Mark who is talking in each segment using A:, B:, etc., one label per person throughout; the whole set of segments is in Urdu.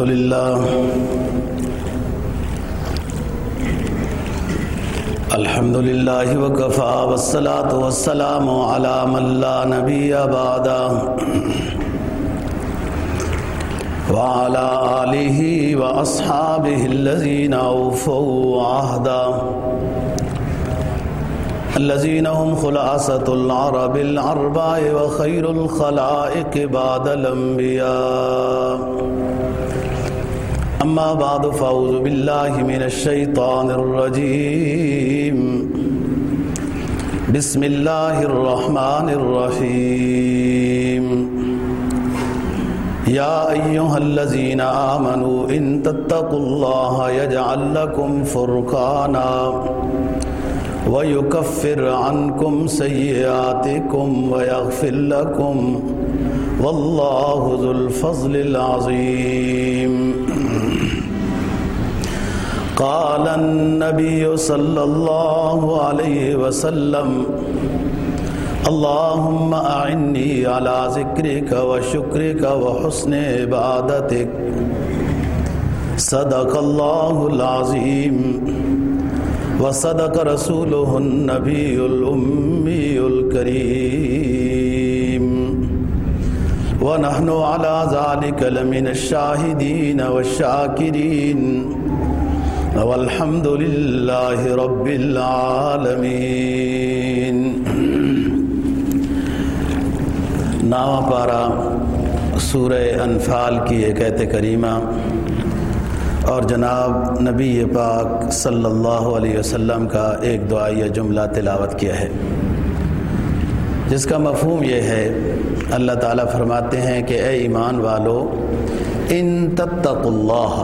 A: الحمد لله الحمد لله وكفى والصلاة والسلام على من لا نبي بعده وعلى آله وأصحابه الذين أوفوا عهدا الذين هم خلاصة العرب العرباء وخير الخلائق بعد الأنبياء أما بعد، فأعوذ بالله من الشيطان الرجيم. بسم الله الرحمن الرحيم. يا أيها الذين آمنوا، إن تتقوا الله يجعل لكم فرقانا ويكفر عنكم سيئاتكم ويغفر لكم. والله ذو الفضل العظيم. قال النبي صلى الله عليه وسلم، اللهم أعني على ذكرك وشكرك وحسن عبادتك. صدق الله العظيم. وصدق رسوله النبي الأمي الكريم. ونحن على ذلك لمن الشاهدين والشاكرين. والحمد لله رب العالمين نام پارا سورہ انفال کی ایک ایت کریمہ اور جناب نبی پاک صلی اللہ علیہ وسلم کا ایک دعائیہ جملہ تلاوت کیا ہے۔ جس کا مفہوم یہ ہے، اللہ تعالیٰ فرماتے ہیں کہ اے ایمان والو، ان تتق اللہ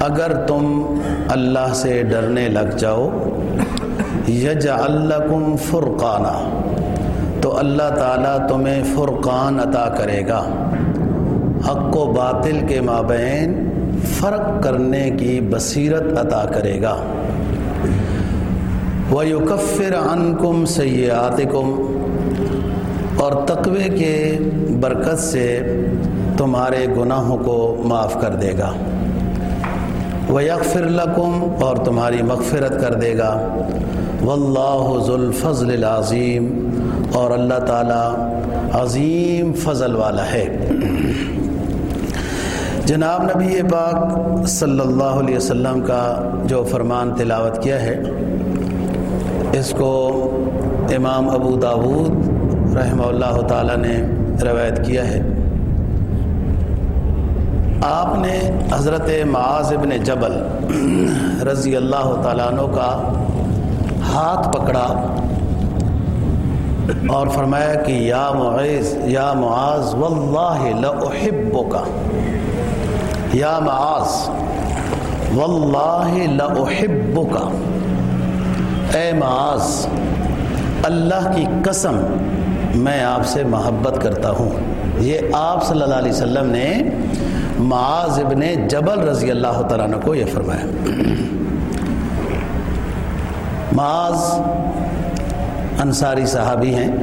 A: اگر تم اللہ سے ڈرنے لگ جاؤ، یجعل لکم فرقانہ تو اللہ تعالیٰ تمہیں فرقان عطا کرے گا۔ حق و باطل کے مابین فرق کرنے کی بصیرت عطا کرے گا۔ وہ یوکفر ان کم اور تقوی کے برکت سے تمہارے گناہوں کو معاف کر دے گا۔ وہ یکفر لکم اور تمہاری مغفرت کر دے گا۔ واللہ ذو الفضل العظیم اور اللہ تعالی عظیم فضل والا ہے۔ جناب نبی پاک صلی اللہ علیہ وسلم کا جو فرمان تلاوت کیا ہے، اس کو امام ابو داود رحمہ اللہ تعالی نے روایت کیا ہے۔ آپ نے حضرت معاذ ابن جبل رضی اللہ تعالیٰ عنہ کا ہاتھ پکڑا اور فرمایا کہ یا معیز یا معاذ، واللہ لأحبک۔ یا معاذ، واللہ لأحبک۔ اے معاذ، اللہ کی قسم میں آپ سے محبت کرتا ہوں۔ یہ آپ صلی اللہ علیہ وسلم نے معاذ ابن جبل رضی اللہ تعالیٰ عنہ کو یہ فرمایا۔ معاذ انصاری صحابی ہیں۔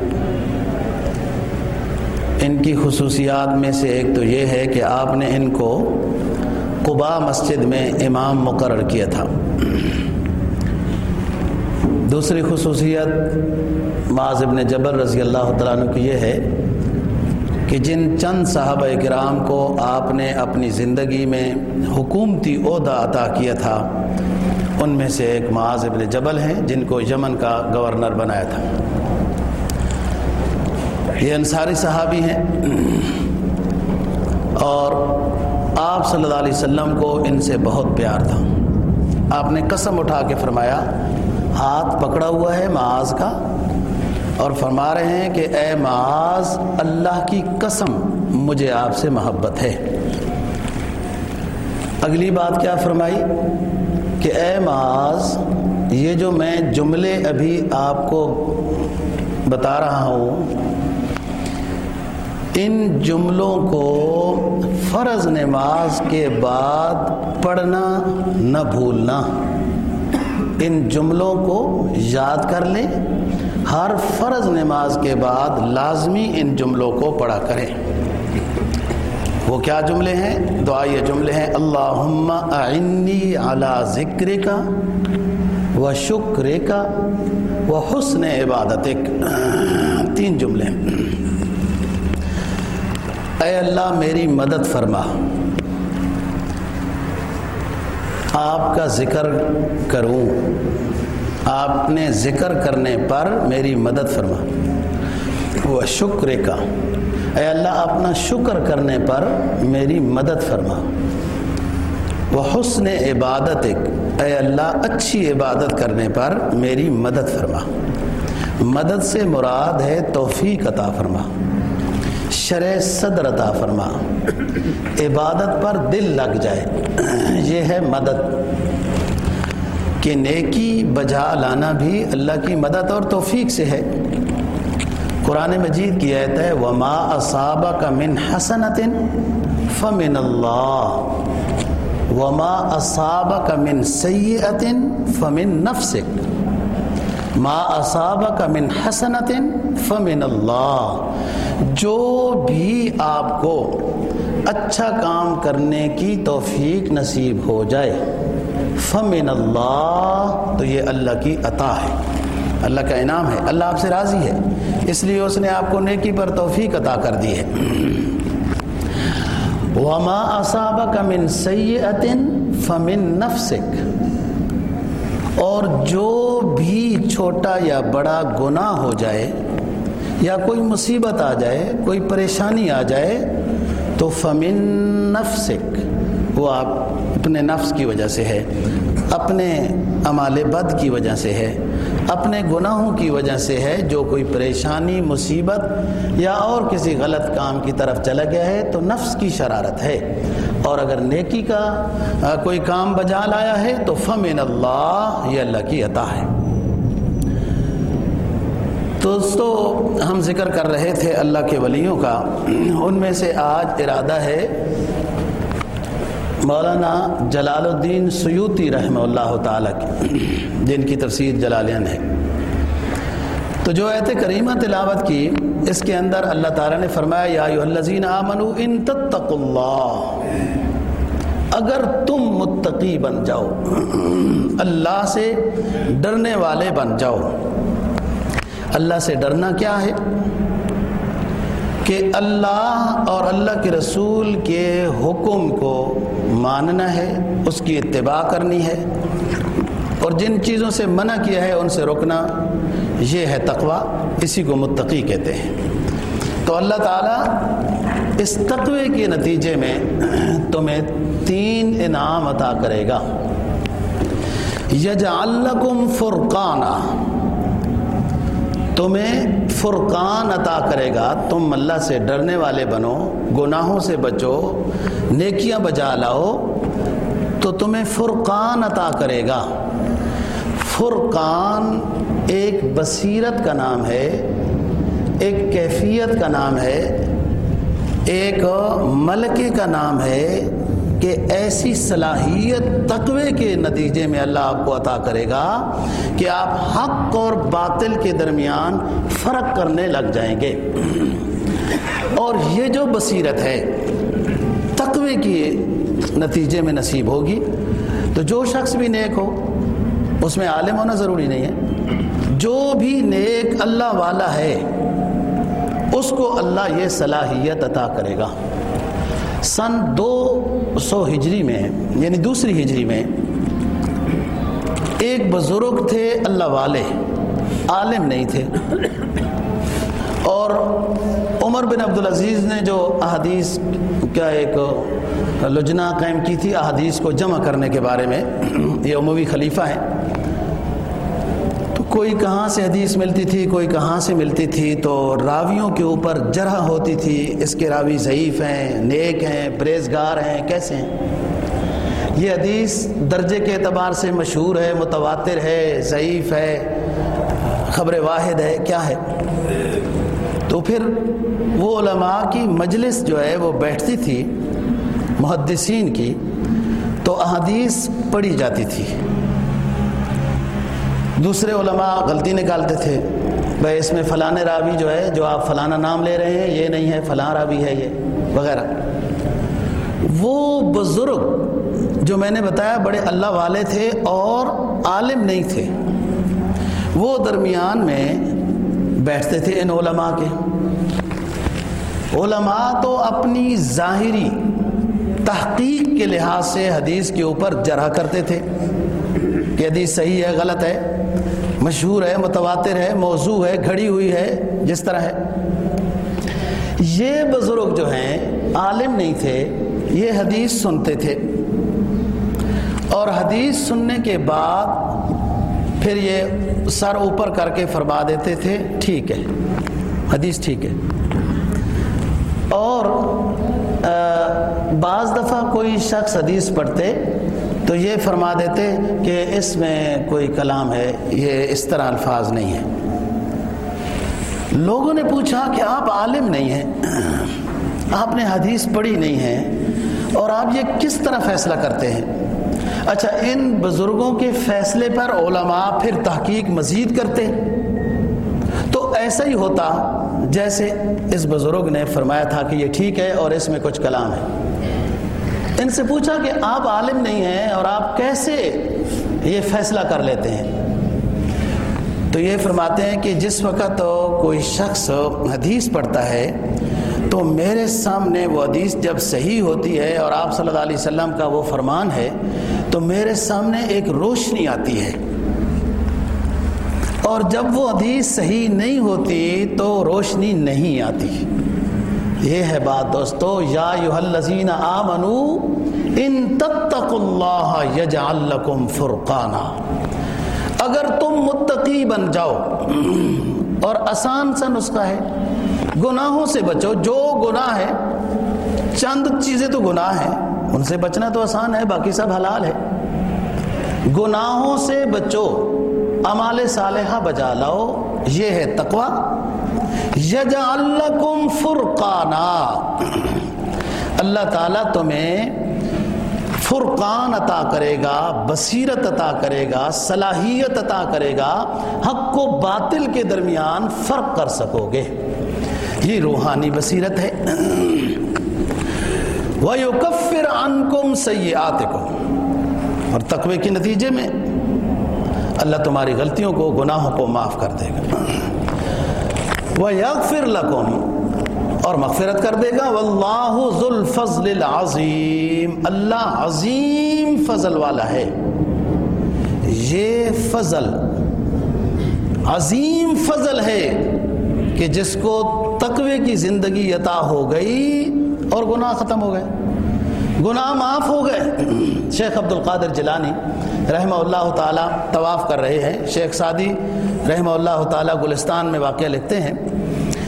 A: ان کی خصوصیات میں سے ایک تو یہ ہے کہ آپ نے ان کو قبا مسجد میں امام مقرر کیا تھا۔ دوسری خصوصیت معاذ ابن جبر رضی اللہ تعالیٰ عنہ کی یہ ہے کہ جن چند صحابہ کرام کو آپ نے اپنی زندگی میں حکومتی عہدہ عطا کیا تھا، ان میں سے ایک معاذ ابن جبل ہیں جن کو یمن کا گورنر بنایا تھا۔ یہ انصاری صحابی ہیں۔ اور آپ صلی اللہ علیہ وسلم کو ان سے بہت پیار تھا۔ آپ نے قسم اٹھا کے فرمایا، ہاتھ پکڑا ہوا ہے معاذ کا۔ اور فرما رہے ہیں کہ اے معاذ، اللہ کی قسم مجھے آپ سے محبت ہے۔ اگلی بات کیا فرمائی؟ کہ اے معاذ، یہ جو میں جملے ابھی آپ کو بتا رہا ہوں، ان جملوں کو فرض نماز کے بعد پڑھنا نہ بھولنا۔ ان جملوں کو یاد کر لیں۔ ہر فرض نماز کے بعد لازمی ان جملوں کو پڑھا کریں۔ وہ کیا جملے ہیں؟ دعا یہ جملے ہیں۔ اللہ اعنی علی ذکر کا و شکر کا و حسن عبادت تین جملے اے اللہ، میری مدد فرما۔ آپ کا ذکر کروں۔ آپ نے ذکر کرنے پر میری مدد فرما۔ وہ شکر کا۔ اے اللہ، اپنا شکر کرنے پر میری مدد فرما۔ وہ حسن عبادت اے اللہ، اچھی عبادت کرنے پر میری مدد فرما۔ مدد سے مراد ہے توفیق عطا فرما۔ شرع صدر عطا فرما۔ عبادت پر دل لگ جائے۔ یہ ہے مدد۔ کہ نیکی بجا لانا بھی اللہ کی مدد اور توفیق سے ہے۔ قرآن مجید کی آیت ہے، وما اصابہ کا من حسنت فمن اللہ وما اصابہ کا من سید فمن نفسک ما اصابہ کا من حسنت فمن اللہ جو بھی آپ کو اچھا کام کرنے کی توفیق نصیب ہو جائے۔ فمن اللہ تو یہ اللہ کی عطا ہے۔ اللہ کا انعام ہے۔ اللہ آپ سے راضی ہے۔ اس لیے اس نے آپ کو نیکی پر توفیق عطا کر دی ہے۔ وما اصاب کا من سید فمن نفسک اور جو بھی چھوٹا یا بڑا گناہ ہو جائے، یا کوئی مصیبت آ جائے، کوئی پریشانی آ جائے، تو فمن نفسک وہ آپ اپنے نفس کی وجہ سے ہے، اپنے امال بد کی وجہ سے ہے، اپنے گناہوں کی وجہ سے ہے جو کوئی پریشانی، مصیبت یا اور کسی غلط کام کی طرف چلا گیا ہے تو نفس کی شرارت ہے۔ اور اگر نیکی کا کوئی کام بجا لایا ہے تو فمن اللہ، یہ اللہ کی عطا ہے۔ دوستو، ہم ذکر کر رہے تھے اللہ کے ولیوں کا۔ ان میں سے آج ارادہ ہے مولانا جلال الدین سیوتی رحمہ اللہ تعالیٰ کی، جن کی تفسیر جلالین ہے۔ تو جو ایت کریمہ تلاوت کی، اس کے اندر اللہ تعالیٰ نے فرمایا، یا الذین آمنوا ان تتقوا اللہ۔ اگر تم متقی بن جاؤ، اللہ سے ڈرنے والے بن جاؤ۔ اللہ سے ڈرنا کیا ہے؟ کہ اللہ اور اللہ کے رسول کے حکم کو ماننا ہے، اس کی اتباع کرنی ہے۔ اور جن چیزوں سے منع کیا ہے، ان سے روکنا یہ ہے تقوی، اسی کو متقی کہتے ہیں۔ تو اللہ تعالیٰ اس تقوی کے نتیجے میں تمہیں تین انعام عطا کرے گا۔ یجعلکم فرقانہ تمہیں فرقان عطا کرے گا، تم اللہ سے ڈرنے والے بنو، گناہوں سے بچو، نیکیاں بجا لاؤ، تو تمہیں فرقان عطا کرے گا۔ فرقان ایک بصیرت کا نام ہے، ایک کیفیت کا نام ہے، ایک ملکے کا نام ہے کہ ایسی صلاحیت تقوی کے نتیجے میں اللہ آپ کو عطا کرے گا کہ آپ حق اور باطل کے درمیان فرق کرنے لگ جائیں گے۔ اور یہ جو بصیرت ہے، تقوی کی نتیجے میں نصیب ہوگی۔ تو جو شخص بھی نیک ہو، اس میں عالم ہونا ضروری نہیں ہے۔ جو بھی نیک اللہ والا ہے، اس کو اللہ یہ صلاحیت عطا کرے گا۔ سن دو سو ہجری میں یعنی دوسری ہجری میں، ایک بزرگ تھے اللہ والے، عالم نہیں تھے۔ اور عمر بن عبدالعزیز نے جو احادیث کا ایک لجنا قائم کی تھی، احادیث کو جمع کرنے کے بارے میں، یہ عموی خلیفہ ہیں۔ کوئی کہاں سے حدیث ملتی تھی، کوئی کہاں سے ملتی تھی تو راویوں کے اوپر جرح ہوتی تھی، اس کے راوی ضعیف ہیں، نیک ہیں پریزگار ہیں، کیسے ہیں؟ یہ حدیث درجے کے اعتبار سے مشہور ہے، متواتر ہے، ضعیف ہے، خبر واحد ہے، کیا ہے؟ تو پھر وہ علماء کی مجلس جو ہے وہ بیٹھتی تھی، محدثین کی، تو احادیث پڑھی جاتی تھی۔ دوسرے علماء غلطی نکالتے تھے، بھائی اس میں فلاں راوی جو ہے، جو آپ فلانا نام لے رہے ہیں، یہ نہیں ہے، فلاں راوی ہے یہ، وغیرہ۔ وہ بزرگ جو میں نے بتایا، بڑے اللہ والے تھے اور عالم نہیں تھے، وہ درمیان میں بیٹھتے تھے ان علماء کے۔ علماء تو اپنی ظاہری تحقیق کے لحاظ سے حدیث کے اوپر جرح کرتے تھے کہ حدیث صحیح ہے، غلط ہے۔ مشہور ہے، متواتر ہے، موضوع ہے، گھڑی ہوئی ہے، جس طرح ہے۔ یہ بزرگ جو ہیں، عالم نہیں تھے، یہ حدیث سنتے تھے۔ اور حدیث سننے کے بعد پھر یہ سر اوپر کر کے فرما دیتے تھے، ٹھیک ہے، حدیث ٹھیک ہے۔ اور بعض دفعہ کوئی شخص حدیث پڑھتے تو یہ فرما دیتے کہ اس میں کوئی کلام ہے، یہ اس طرح الفاظ نہیں ہے لوگوں نے پوچھا کہ آپ عالم نہیں ہیں، آپ نے حدیث پڑھی نہیں ہے، اور آپ یہ کس طرح فیصلہ کرتے ہیں؟ اچھا ان بزرگوں کے فیصلے پر علماء پھر تحقیق مزید کرتے تو ایسا ہی ہوتا جیسے اس بزرگ نے فرمایا تھا کہ یہ ٹھیک ہے اور اس میں کچھ کلام ہے ان سے پوچھا کہ آپ عالم نہیں ہیں اور آپ کیسے یہ فیصلہ کر لیتے ہیں؟ تو یہ فرماتے ہیں کہ جس وقت کوئی شخص حدیث پڑھتا ہے تو میرے سامنے وہ حدیث جب صحیح ہوتی ہے اور آپ صلی اللہ علیہ وسلم کا وہ فرمان ہے، تو میرے سامنے ایک روشنی آتی ہے۔ اور جب وہ حدیث صحیح نہیں ہوتی تو روشنی نہیں آتی۔ یہ ہے بات دوستو، یا الذین آمنو، ان تتقوا اللہ یجعل لکم فرقانا۔ اگر تم متقی بن جاؤ اور آسان سا نسخہ ہے، گناہوں سے بچو۔ جو گناہ ہے، چند چیزیں تو گناہ ہیں، ان سے بچنا تو آسان ہے، باقی سب حلال ہے۔ گناہوں سے بچو امال صالحہ بجا لاؤ۔ یہ ہے تقوی۔ یجعل لکم فرقانا اللہ تعالیٰ تمہیں فرقان عطا کرے گا، بصیرت عطا کرے گا، صلاحیت عطا کرے گا، حق و باطل کے درمیان فرق کر سکو گے۔ یہ روحانی بصیرت ہے۔ وَيُكَفِّرْ عَنْكُمْ سَيِّئَاتِكُمْ۔ اور تقوی کے نتیجے میں اللہ تمہاری غلطیوں کو، گناہوں کو معاف کر دے گا۔ وَيَغْفِرْ لَكُمْ اور مغفرت کر دے گا۔ واللہ ذو الفضل العظیم اللہ عظیم فضل والا ہے۔ یہ فضل عظیم فضل ہے کہ جس کو تقوی کی زندگی عطا ہو گئی اور گناہ ختم ہو گئے۔ گناہ معاف ہو گئے۔ شیخ عبد القادر جلانی رحمہ اللہ تعالیٰ طواف کر رہے ہیں۔ شیخ سعدی رحمہ اللہ تعالیٰ گلستان میں واقعہ لکھتے ہیں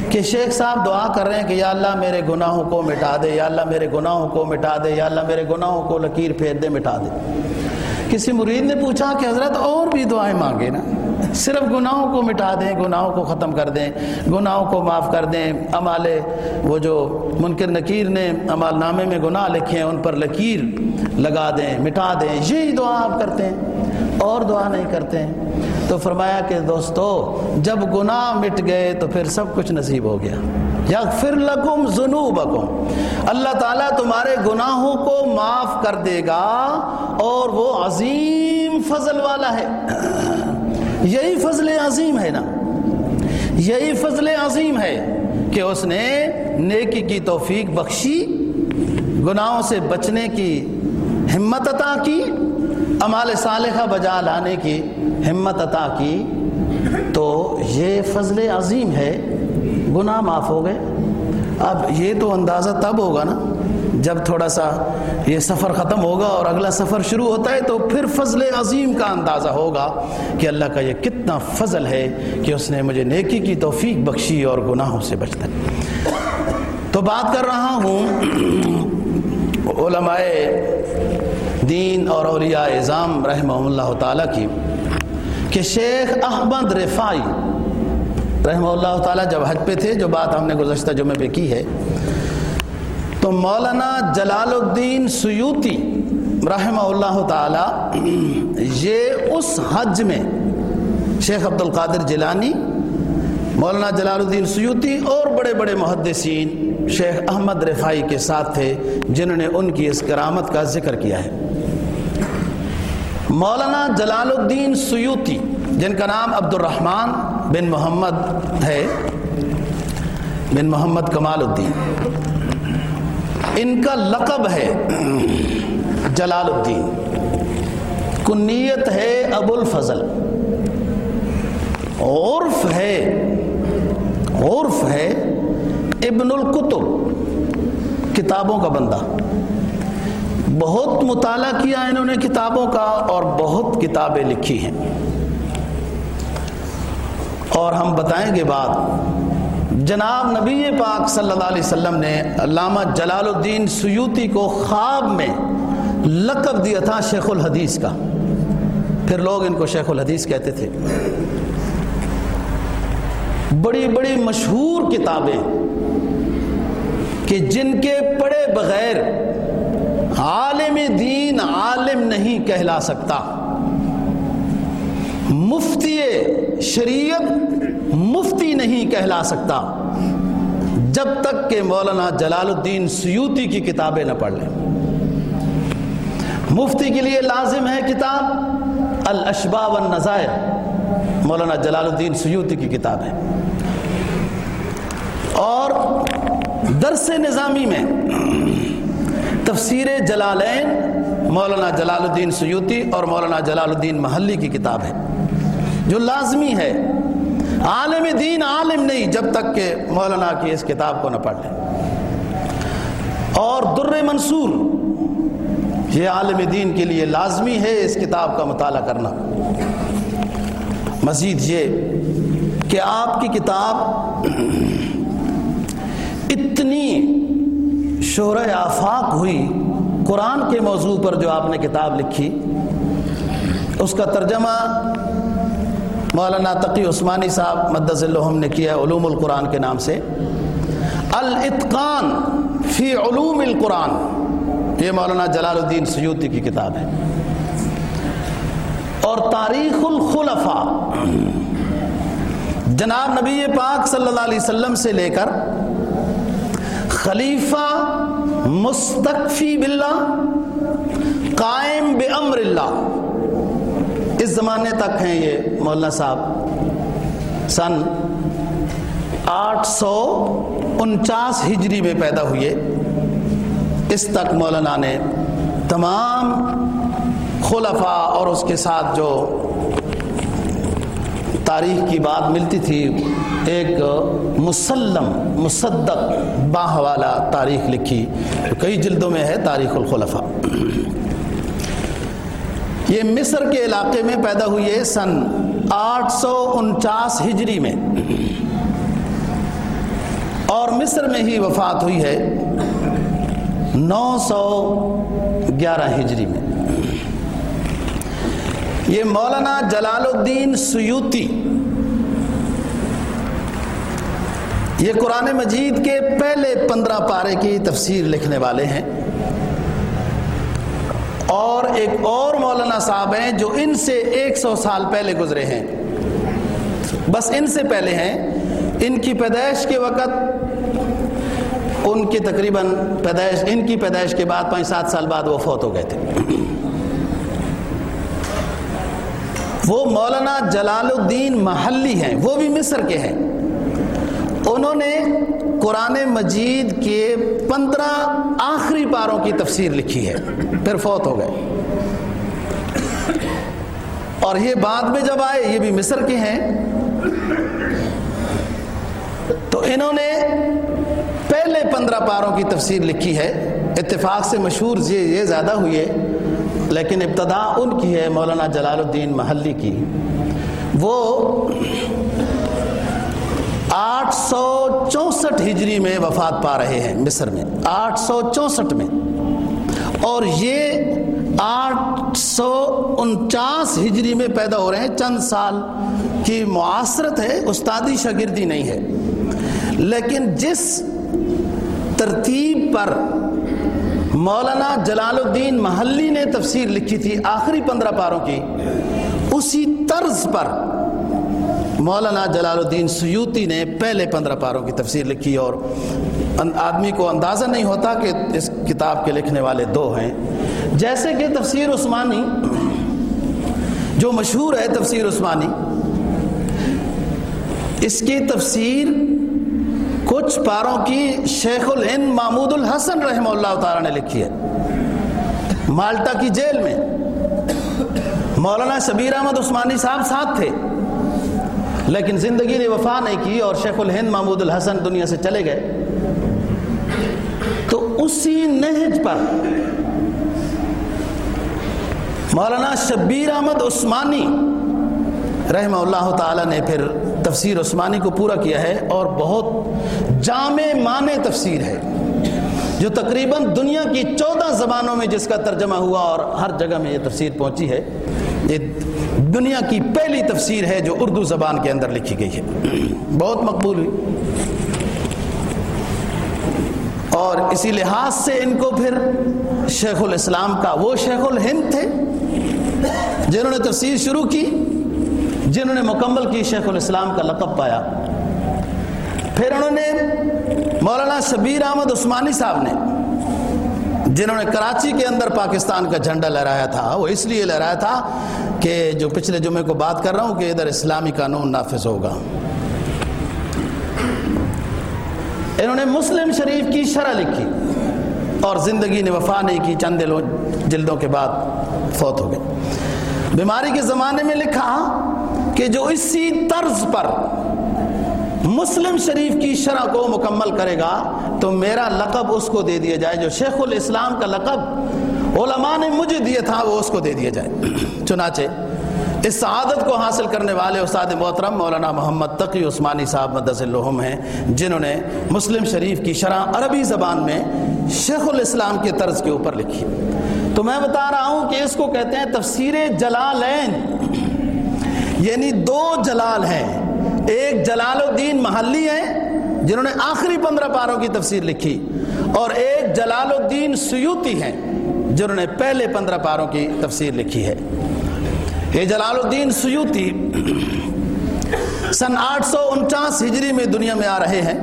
A: کہ شیخ صاحب دعا کر رہے ہیں کہ یا اللہ میرے گناہوں کو مٹا دے، یا اللہ میرے گناہوں کو مٹا دے، یا اللہ میرے گناہوں کو لکیر پھیر دے، مٹا دے۔ کسی مرید نے پوچھا کہ حضرت اور بھی دعائیں مانگے نا؟ صرف گناہوں کو مٹا دیں، گناہوں کو ختم کر دیں، گناہوں کو معاف کر دیں۔ امال وہ جو منکر نکیر نے امال نامے میں گناہ لکھے ہیں، ان پر لکیر لگا دیں، مٹا دیں۔ یہی دعا آپ کرتے ہیں، اور دعا نہیں کرتے ہیں۔ تو فرمایا کہ دوستو، جب گناہ مٹ گئے تو پھر سب کچھ نصیب ہو گیا۔ یا پھر لکم ذنوبکم۔ اللہ تعالیٰ تمہارے گناہوں کو معاف کر دے گا اور وہ عظیم فضل والا ہے۔ یہی فضل عظیم ہے نا۔ یہی فضل عظیم ہے کہ اس نے نیکی کی توفیق بخشی، گناہوں سے بچنے کی ہمت عطا کی امال صالحہ بجا لانے کی ہمت عطا کی۔ تو یہ فضل عظیم ہے۔ گناہ معاف ہو گئے۔ اب یہ تو اندازہ تب ہوگا نا۔ جب تھوڑا سا یہ سفر ختم ہوگا اور اگلا سفر شروع ہوتا ہے تو پھر فضل عظیم کا اندازہ ہوگا کہ اللہ کا یہ کتنا فضل ہے کہ اس نے مجھے نیکی کی توفیق بخشی اور گناہوں سے بچتا تو بات کر رہا ہوں علماء دین اور اولیاء اظام رحمہ اللہ تعالیٰ کی کہ شیخ احمد رفائی رحمہ اللہ تعالیٰ جب حج پہ تھے، جو بات ہم نے گزشتہ جمعے پہ کی ہے تو مولانا جلال الدین سیوتی رحمہ اللہ تعالی، یہ اس حج میں شیخ عبد القادر جلانی مولانا جلال الدین سیوتی اور بڑے بڑے محدثین شیخ احمد رفائی کے ساتھ تھے، جنہوں نے ان کی اس کرامت کا ذکر کیا ہے۔ مولانا جلال الدین سیوتی، جن کا نام عبد الرحمن بن محمد ہے، بن محمد کمال الدین۔ ان کا لقب ہے جلال الدین کنیت ہے ابو الفضل عرف ہے عرف ہے ابن القتب کتابوں کا بندہ۔ بہت مطالعہ کیا انہوں نے کتابوں کا اور بہت کتابیں لکھی ہیں۔ اور ہم بتائیں گے بات جناب نبی پاک صلی اللہ علیہ وسلم نے علامہ جلال الدین سیوتی کو خواب میں لقب دیا تھا شیخ الحدیث کا۔ پھر لوگ ان کو شیخ الحدیث کہتے تھے۔ بڑی بڑی مشہور کتابیں کہ جن کے پڑھے بغیر عالم دین عالم نہیں کہلا سکتا۔ مفتی شریعت مفتی نہیں کہلا سکتا۔ جب تک کہ مولانا جلال الدین سیوتی کی کتابیں نہ پڑھ لیں۔ مفتی کے لیے لازم ہے کتاب الاشبا والنظائر۔ مولانا جلال الدین سیوتی کی کتاب ہے۔ اور درس نظامی میں تفسیر جلالین مولانا جلال الدین سیوتی اور مولانا جلال الدین محلی کی کتاب ہے۔ جو لازمی ہے عالم دین عالم نہیں، جب تک کہ مولانا کی اس کتاب کو نہ پڑھ لیں۔ اور در منصور، یہ عالم دین کے لیے لازمی ہے اس کتاب کا مطالعہ کرنا۔ مزید یہ کہ آپ کی کتاب اتنی شہر آفاق ہوئی، قرآن کے موضوع پر جو آپ نے کتاب لکھی، اس کا ترجمہ مولانا تقی عثمانی صاحب مدض الحم نے کیا علوم القرآن کے نام سے۔ الاتقان فی علوم القرآن۔ یہ مولانا جلال الدین سیوتی کی کتاب ہے۔ اور تاریخ الخلفاء۔ جناب نبی پاک صلی اللہ علیہ وسلم سے لے کر خلیفہ مستقفی باللہ، قائم بے امر اللہ۔ زمانے تک ہیں یہ مولانا صاحب۔ سن آٹھ سو انچاس ہجری میں پیدا ہوئے اس تک مولانا نے تمام خلفاء اور اس کے ساتھ جو تاریخ کی بات ملتی تھی، ایک مسلم، مصدق باہ والا تاریخ لکھی۔ کئی جلدوں میں ہے تاریخ الخلفاء۔ یہ مصر کے علاقے میں پیدا ہوئی ہے سن آٹھ سو انچاس ہجری میں۔ اور مصر میں ہی وفات ہوئی ہے نو سو گیارہ ہجری میں۔ یہ مولانا جلال الدین سیوتی یہ قرآن مجید کے پہلے پندرہ پارے کی تفسیر لکھنے والے ہیں۔ اور ایک اور مولانا صاحب ہیں جو ان سے ایک سو سال پہلے گزرے ہیں۔ بس ان سے پہلے ہیں۔ ان کی پیدائش کے وقت، ان کی تقریباً پیدائش، ان کی پیدائش کے بعد پانچ سات سال بعد وہ فوت ہو گئے تھے۔ وہ مولانا جلال الدین محلی ہیں۔ وہ بھی مصر کے ہیں۔ انہوں نے قرآن مجید کے پندرہ آخری پاروں کی تفسیر لکھی ہے، پھر فوت ہو گئے۔ اور یہ بعد میں جب آئے، یہ بھی مصر کے ہیں۔ تو انہوں نے پہلے پندرہ پاروں کی تفسیر لکھی ہے۔ اتفاق سے مشہور یہ زیادہ ہوئی ہے، لیکن ابتدا ان کی ہے، مولانا جلال الدین محلی کی۔ وہ آٹھ سو چونسٹھ ہجری میں وفات پا رہے ہیں مصر میں، آٹھ سو چونسٹھ میں۔ اور یہ آٹھ سو انچاس ہجری میں پیدا ہو رہے ہیں۔ چند سال کی معاصرت ہے، استادی شاگردی نہیں ہے۔ لیکن جس ترتیب پر مولانا جلال الدین محلی نے تفسیر لکھی تھی آخری پندرہ پاروں کی، اسی طرز پر مولانا جلال الدین سیوتی نے پہلے پندرہ پاروں کی تفسیر لکھی اور آدمی کو اندازہ نہیں ہوتا کہ اس کتاب کے لکھنے والے دو ہیں۔ جیسے کہ تفسیر عثمانی، جو مشہور ہے تفسیر عثمانی، اس کی تفسیر کچھ پاروں کی شیخ الہند محمود الحسن رحمہ اللہ تعالی نے لکھی ہے۔ مالٹا کی جیل میں مولانا شبیر احمد عثمانی صاحب ساتھ تھے۔ لیکن زندگی نے وفا نہیں کی اور شیخ الہند محمود الحسن دنیا سے چلے گئے۔ تو اسی نہج پر مولانا شبیر احمد عثمانی رحمہ اللہ تعالی نے پھر تفسیر عثمانی کو پورا کیا ہے اور بہت جامع معنی تفسیر ہے، جو تقریباً دنیا کی چودہ زبانوں میں جس کا ترجمہ ہوا اور ہر جگہ میں یہ تفسیر پہنچی ہے۔ یہ دنیا کی پہلی تفسیر ہے جو اردو زبان کے اندر لکھی گئی ہے۔ بہت مقبول ہوئی۔ اور اسی لحاظ سے ان کو پھر شیخ الاسلام کا وہ شیخ الہند تھے، جنہوں نے تفسیر شروع کی، جنہوں نے مکمل کی شیخ الاسلام کا لقب پایا۔ پھر انہوں نے مولانا شبیر احمد عثمانی صاحب نے جنہوں نے کراچی کے اندر پاکستان کا جھنڈا لہرایا تھا، وہ اس لیے لہرایا تھا کہ جو پچھلے جمعے کو بات کر رہا ہوں کہ ادھر اسلامی قانون نافذ ہوگا۔ انہوں نے مسلم شریف کی شرح لکھی اور زندگی نے وفا نہیں کی، چند جلدوں کے بعد فوت ہو گئے۔ بیماری کے زمانے میں لکھا کہ جو اسی طرز پر مسلم شریف کی شرح کو مکمل کرے گا تو میرا لقب اس کو دے دیا جائے، جو شیخ الاسلام کا لقب علماء نے مجھے دیا تھا، وہ اس کو دے دیا جائے۔ چنانچہ، اس سعادت کو حاصل کرنے والے استاد محترم مولانا محمد تقی عثمانی صاحب مدس الحم ہیں، جنہوں نے مسلم شریف کی شرح عربی زبان میں شیخ الاسلام کے طرز کے اوپر لکھی۔ تو میں بتا رہا ہوں کہ اس کو کہتے ہیں تفسیر جلالین یعنی دو جلال ہیں۔ ایک جلال الدین محلی ہیں جنہوں نے آخری پندرہ پاروں کی تفسیر لکھی اور ایک جلال الدین سیوتی ہیں جنہوں نے پہلے پندرہ پاروں کی تفسیر لکھی ہے۔ یہ جلال الدین سیوتی سن آٹھ سو انچاس ہجری میں دنیا میں آ رہے ہیں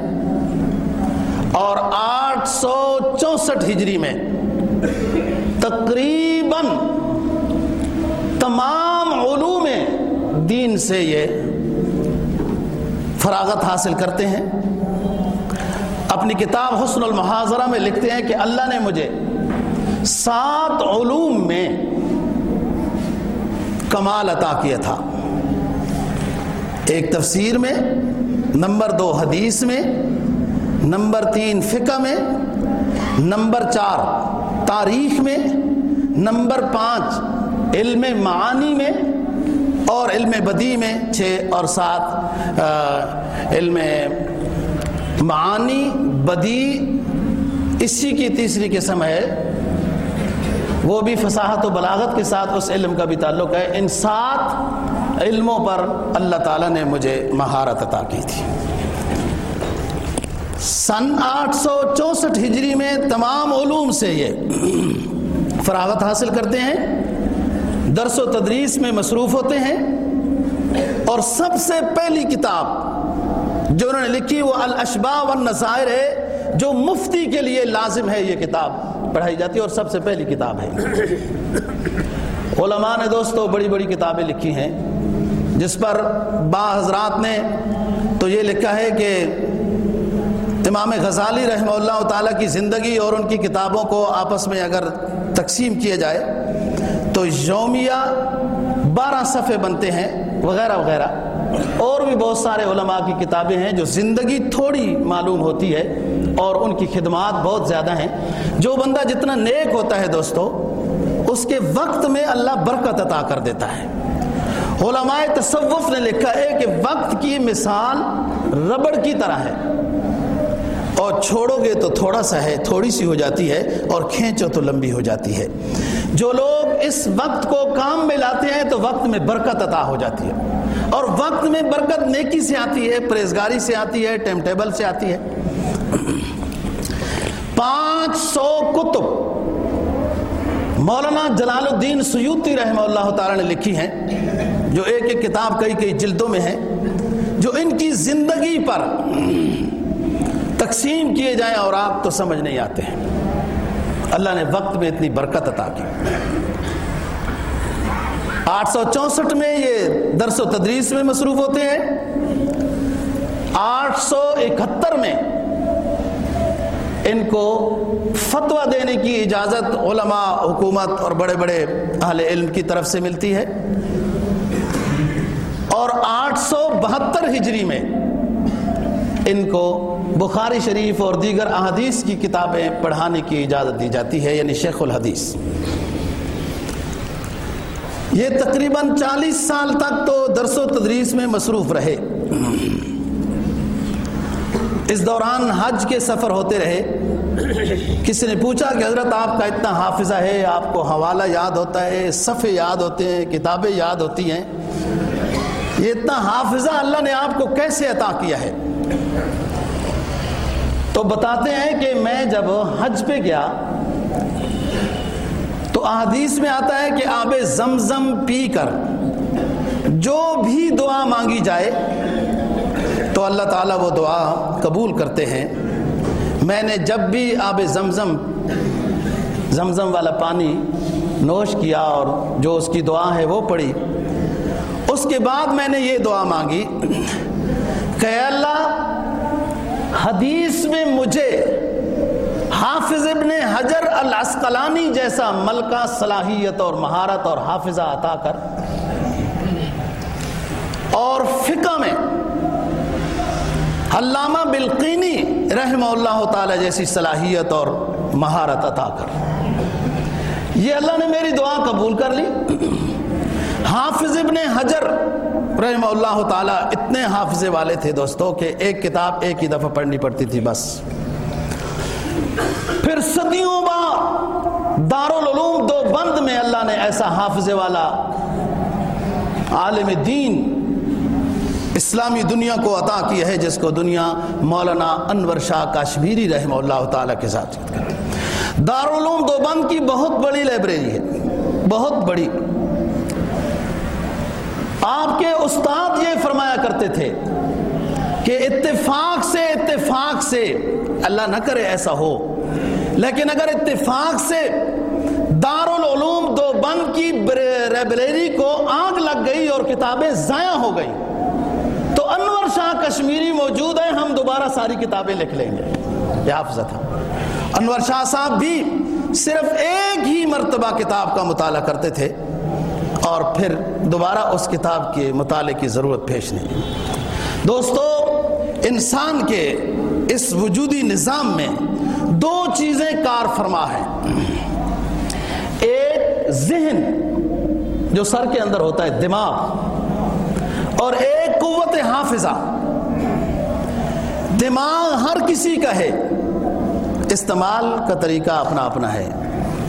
A: اور آٹھ سو چونسٹھ ہجری میں تقریباً تمام علوم دین سے یہ فراغت حاصل کرتے ہیں۔ اپنی کتاب حسن المحاضرہ میں لکھتے ہیں کہ اللہ نے مجھے سات علوم میں کمال عطا کیا تھا۔ ایک تفسیر میں، نمبر دو حدیث میں، نمبر تین فقہ میں، نمبر چار تاریخ میں، نمبر پانچ علم معانی میں اور علم بدی میں چھ اور سات علم معانی بدی اسی کی تیسری قسم ہے۔ وہ بھی فصاحت و بلاغت کے ساتھ اس علم کا بھی تعلق ہے۔ ان سات علموں پر اللہ تعالیٰ نے مجھے مہارت عطا کی تھی۔ سن آٹھ سو چونسٹھ ہجری میں تمام علوم سے یہ فراغت حاصل کرتے ہیں۔ درس و تدریس میں مصروف ہوتے ہیں۔ اور سب سے پہلی کتاب جو انہوں نے لکھی وہ الاشباء والنظائر ہے، جو مفتی کے لیے لازم ہے یہ کتاب پڑھائی جاتی ہے، اور سب سے پہلی کتاب ہے۔ علماء نے دوستو بڑی بڑی کتابیں لکھی ہیں، جس پر با حضرات نے تو یہ لکھا ہے کہ امام غزالی رحمہ اللہ تعالیٰ کی زندگی اور ان کی کتابوں کو آپس میں اگر تقسیم کیا جائے تو یومیہ بارہ صفحے بنتے ہیں، وغیرہ وغیرہ۔ اور بھی بہت سارے علماء کی کتابیں ہیں جو زندگی تھوڑی معلوم ہوتی ہے اور ان کی خدمات بہت زیادہ ہیں۔ جو بندہ جتنا نیک ہوتا ہے دوستو، اس کے وقت میں اللہ برکت عطا کر دیتا ہے۔ علماء تصوف نے لکھا ہے کہ وقت کی مثال ربڑ کی طرح ہے۔ اور چھوڑو گے تو تھوڑا سا ہے، تھوڑی سی ہو جاتی ہے اور کھینچو تو لمبی ہو جاتی ہے۔ جو لوگ اس وقت کو کام میں لاتے ہیں تو وقت میں برکت عطا ہو جاتی ہے اور وقت میں برکت نیکی سے آتی ہے پریزگاری سے آتی ہے، ٹائم ٹیبل سے آتی ہے۔ پانچ سو کتب مولانا جلال الدین سیوتی رحمہ اللہ تعالی نے لکھی ہیں، جو ایک ایک کتاب کئی کئی جلدوں میں ہے جو ان کی زندگی پر تقسیم کیے جائیں اور آپ تو سمجھ نہیں آتے ہیں۔ اللہ نے وقت میں اتنی برکت عطا کی۔ آٹھ سو چونسٹھ میں یہ درس و تدریس میں مصروف ہوتے ہیں۔ آٹھ سو اکہتر میں ان کو فتویٰ دینے کی اجازت علماء، حکومت اور بڑے بڑے اہل علم کی طرف سے ملتی ہے۔ اور آٹھ سو بہتر ہجری میں ان کو بخاری شریف اور دیگر احادیث کی کتابیں پڑھانے کی اجازت دی جاتی ہے یعنی شیخ الحدیث۔ یہ تقریباً چالیس سال تک تو درس و تدریس میں مصروف رہے۔ اس دوران حج کے سفر ہوتے رہے۔ کسی نے پوچھا کہ حضرت، آپ کا اتنا حافظہ ہے، آپ کو حوالہ یاد ہوتا ہے، صفحے یاد ہوتے ہیں، کتابیں یاد ہوتی ہیں۔ یہ اتنا حافظہ اللہ نے آپ کو کیسے عطا کیا ہے؟ تو بتاتے ہیں کہ میں جب حج پہ گیا تو احادیث میں آتا ہے کہ آب زمزم پی کر جو بھی دعا مانگی جائے تو اللہ تعالیٰ وہ دعا قبول کرتے ہیں۔ میں نے جب بھی آب زمزم زمزم والا پانی نوش کیا اور جو اس کی دعا ہے وہ پڑھی۔ اس کے بعد میں نے یہ دعا مانگی کہ اللہ حدیث میں مجھے حافظ ابن حجر الاسقلانی جیسا ملکہ، صلاحیت اور مہارت اور حافظہ عطا کر اور فقہ میں علامہ بلقینی رحمہ اللہ تعالی جیسی صلاحیت اور مہارت عطا کر۔ یہ اللہ نے میری دعا قبول کر لی۔ حافظ ابن حجر رحمہ اللہ تعالی اتنے حافظے والے تھے دوستوں کہ ایک کتاب ایک ہی دفعہ پڑھنی پڑتی تھی بس۔ پھر صدیوں بعد دارالعلوم دو بند میں اللہ نے ایسا حافظ والا عالم دین اسلامی دنیا کو عطا کیا ہے جس کو دنیا مولانا انور شاہ کاشمیری رحمہ اللہ تعالیٰ کے ساتھ دارالعلوم دو بند کی بہت بڑی لائبریری ہے، بہت بڑی۔ آپ کے استاد یہ فرمایا کرتے تھے کہ اتفاق سے اتفاق سے اللہ نہ کرے ایسا ہو، لیکن اگر اتفاق سے دارالعلوم دو بند کی ریبریری کو آگ لگ گئی اور کتابیں ضائع ہو گئی، تو انور شاہ کشمیری موجود ہے ہم دوبارہ ساری کتابیں لکھ لیں گے۔ یہ حافظہ تھا۔ انور شاہ صاحب بھی صرف ایک ہی مرتبہ کتاب کا مطالعہ کرتے تھے۔ اور پھر دوبارہ اس کتاب کے مطالعے کی ضرورت پیش نہیں۔ دوستو، انسان کے اس وجودی نظام میں دو چیزیں کار فرما ہے ایک ذہن جو سر کے اندر ہوتا ہے، دماغ، اور ایک قوت حافظہ۔ دماغ ہر کسی کا ہے۔ استعمال کا طریقہ اپنا اپنا ہے۔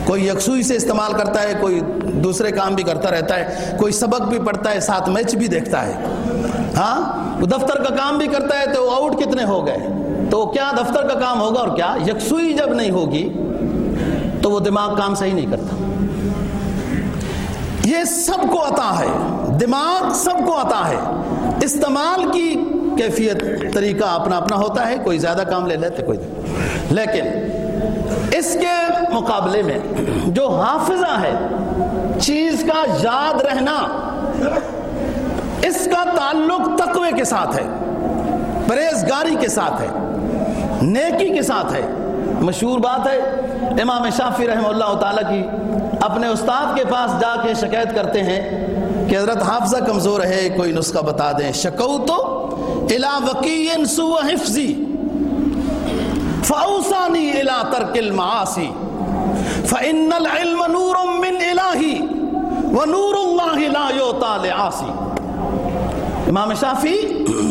A: کوئی یکسوئی سے استعمال کرتا ہے، کوئی دوسرے کام بھی کرتا رہتا ہے، کوئی سبق بھی پڑھتا ہے، ساتھ میچ بھی دیکھتا ہے۔ ہاں؟ وہ دفتر کا کام بھی کرتا ہے تو آؤٹ کتنے ہو گئے؟ تو کیا دفتر کا کام ہوگا اور کیا؟ یکسوئی جب نہیں ہوگی تو وہ دماغ کام صحیح نہیں کرتا۔ یہ سب کو عطا ہے۔ دماغ سب کو عطا ہے۔ استعمال کی کیفیت، طریقہ اپنا اپنا ہوتا ہے، کوئی زیادہ کام لے لیتے، کوئی لیکن اس کے مقابلے میں جو حافظہ ہے، چیز کا یاد رہنا، اس کا تعلق تقوی کے ساتھ ہے، پرہیزگاری کے ساتھ ہے، نیکی کے ساتھ ہے۔ مشہور بات ہے، امام شافی رحمہ اللہ تعالیٰ کی اپنے استاد کے پاس جا کے شکایت کرتے ہیں کہ حضرت حافظہ کمزور ہے، کوئی نسخہ بتا دیں۔ شکو تو الا وکین سو حفظی۔ فاوسانی الا ترک المعاصی فان العلم نور من الہی ونور اللہ لا یوتا لعاصی امام شافی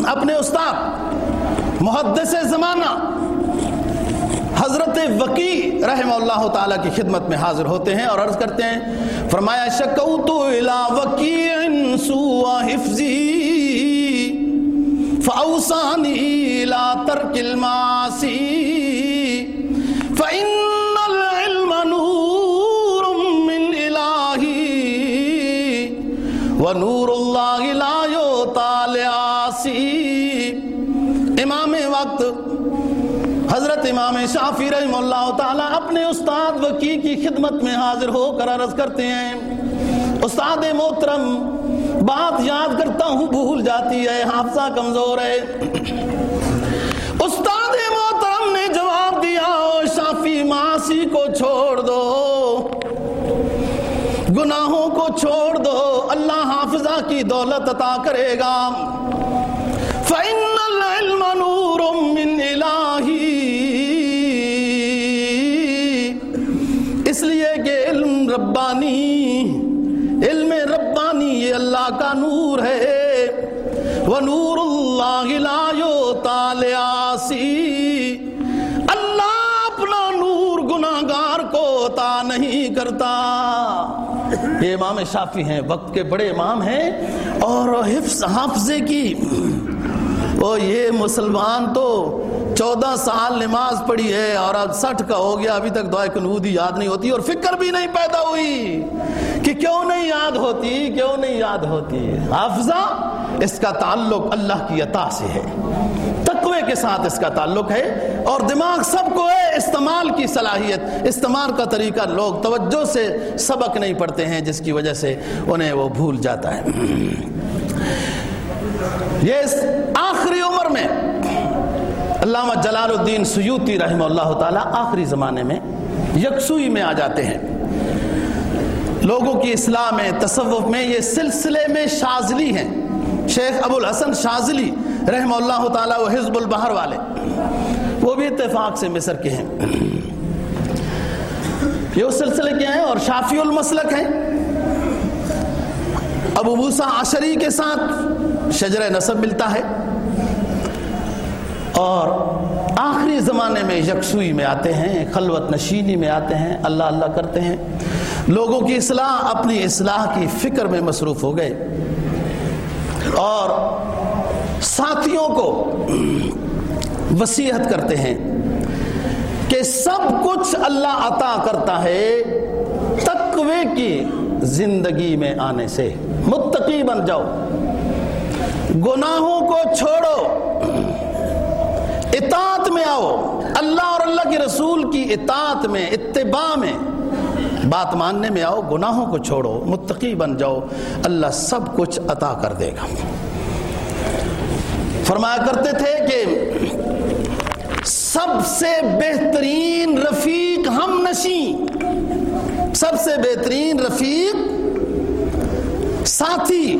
A: اپنے استاد محدث زمانہ حضرت وکی رحمہ اللہ تعالیٰ کی خدمت میں حاضر ہوتے ہیں اور عرض کرتے ہیں، فرمایا شکوت الى وکیع سوء حفظی فاوسانی الى ترک المعاصی ونور اللہ لا یوتا لعاصی وقت، حضرت امام شافی رحم اللہ تعالیٰ اپنے استاد وکی کی خدمت میں حاضر ہو کر عرض کرتے ہیں، استاد محترم، بات یاد کرتا ہوں، بھول جاتی ہے، حافظہ کمزور ہے۔ استاد محترم نے جواب دیا شافی ماسی کو چھوڑ دو، گناہوں کو چھوڑ حافظہ کی دولت عطا کرے گا۔ فَإِنَّ الْعِلْمَ نُورٌ مِّنْ إِلَٰهِ۔ اس لیے کہ علم ربانی علم ربانی یہ اللہ کا نور ہے۔ وَنُورُ اللَّهِ لَا يُوتَى لِعَاسِي اللہ اپنا نور گناہگار کو عطا نہیں کرتا۔ یہ امام شافی ہیں، وقت کے بڑے امام ہیں اور حفظ حافظے کی۔ وہ یہ مسلمان تو چودہ سال نماز پڑھی ہے اور اب سٹھ کا ہو گیا، ابھی تک دعائے کنود ہی یاد نہیں ہوتی اور فکر بھی نہیں پیدا ہوئی کہ کیوں نہیں یاد ہوتی، کیوں نہیں یاد ہوتی۔ حافظہ اس کا تعلق اللہ کی عطا سے ہے، تقوی کے ساتھ اس کا تعلق ہے۔ اور دماغ سب کو ہے استعمال کی صلاحیت۔ استعمال کا طریقہ لوگ توجہ سے سبق نہیں پڑھتے ہیں، جس کی وجہ سے انہیں وہ بھول جاتا ہے۔ یہ اس آخری عمر میں علامہ جلال الدین سیوتی رحمہ اللہ تعالیٰ آخری زمانے میں یکسوئی میں آ جاتے ہیں۔ لوگوں کی اصلاح میں، تصوف میں یہ سلسلے میں شازلی ہیں۔ شیخ ابو الحسن شازلی رحمہ اللہ تعالیٰ وہ حزب البحر والے۔ اتفاق سے مصر کے ہیں۔ یہ اس سلسلے کے ہیں اور شافی المسلک ہیں۔ ابو موسا عشری کے ساتھ شجر نصب ملتا ہے۔ اور آخری زمانے میں یکسوئی میں آتے ہیں، خلوت نشینی میں آتے ہیں، اللہ اللہ کرتے ہیں۔ لوگوں کی اصلاح، اپنی اصلاح کی فکر میں مصروف ہو گئے۔ اور ساتھیوں کو وسیعت کرتے ہیں کہ سب کچھ اللہ عطا کرتا ہے تقوی کی زندگی میں آنے سے۔ متقی بن جاؤ۔ گناہوں کو چھوڑو۔ اطاعت میں آؤ۔ اللہ اور اللہ کے رسول کی اطاعت میں، اتباع میں۔ بات ماننے میں آؤ، گناہوں کو چھوڑو۔ متقی بن جاؤ۔ اللہ سب کچھ عطا کر دے گا۔ فرمایا کرتے تھے کہ سب سے بہترین رفیق ہم نشیں۔ سب سے بہترین رفیق ساتھی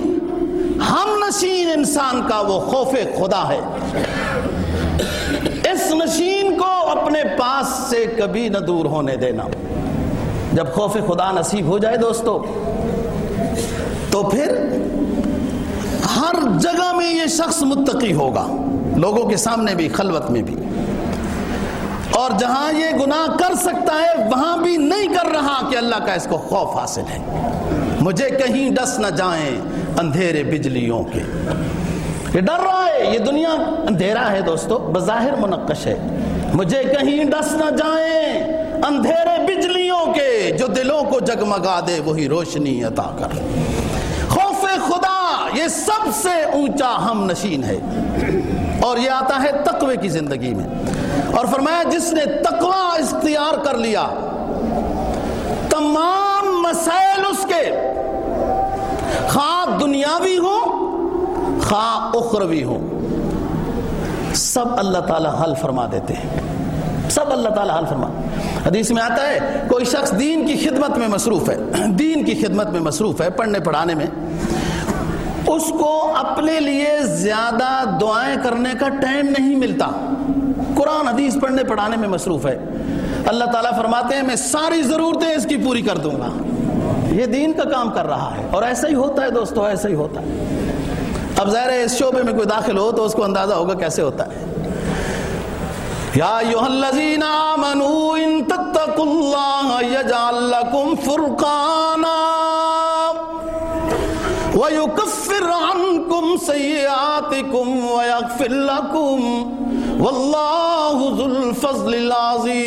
A: ہم نشین انسان کا وہ خوف خدا ہے۔ اس نشین کو اپنے پاس سے کبھی نہ دور ہونے دینا۔ جب خوف خدا نصیب ہو جائے دوستو، تو پھر ہر جگہ میں یہ شخص متقی ہوگا۔ لوگوں کے سامنے بھی، خلوت میں بھی۔ اور جہاں یہ گناہ کر سکتا ہے، وہاں بھی نہیں کر رہا کہ اللہ کا اس کو خوف حاصل ہے۔ مجھے کہیں ڈس نہ جائیں اندھیرے بجلیوں کے۔ یہ ڈر رہا ہے، یہ دنیا اندھیرا ہے دوستو، بظاہر منقش ہے۔ مجھے کہیں ڈس نہ جائیں اندھیرے بجلیوں کے، جو دلوں کو جگمگا دے، وہی روشنی عطا کر۔ خوف خدا، یہ سب سے اونچا ہم نشین ہے۔ اور یہ آتا ہے تقوی کی زندگی میں۔ اور فرمایا جس نے تقوی اختیار کر لیا، تمام مسائل اس کے، خواہ دنیاوی ہو خواہ اخروی ہو سب اللہ تعالی حل فرما دیتے ہیں۔ سب اللہ تعالی حل فرما۔ حدیث میں آتا ہے، کوئی شخص دین کی خدمت میں مصروف ہے، دین کی خدمت میں مصروف ہے، پڑھنے پڑھانے میں، اس کو اپنے لیے زیادہ دعائیں کرنے کا ٹائم نہیں ملتا۔ قرآن حدیث پڑھنے پڑھانے میں مصروف ہے۔ اللہ تعالیٰ فرماتے ہیں، میں ساری ضرورتیں اس کی پوری کر دوں گا۔ یہ دین کا کام کر رہا ہے۔ اور ایسا ہی ہوتا ہے دوستو، ایسا ہی ہوتا ہے۔ اب ظاہر ہے، اس شعبے میں کوئی داخل ہو تو اس کو اندازہ ہوگا کیسے ہوتا ہے۔ یا ایوہ الذین آمنوا ان تتقوا اللہ یجعل لکم فرقانا ویکفر عنکم سیئاتکم ویغفر لکم۔ واللہ ذو الفضل العظیم۔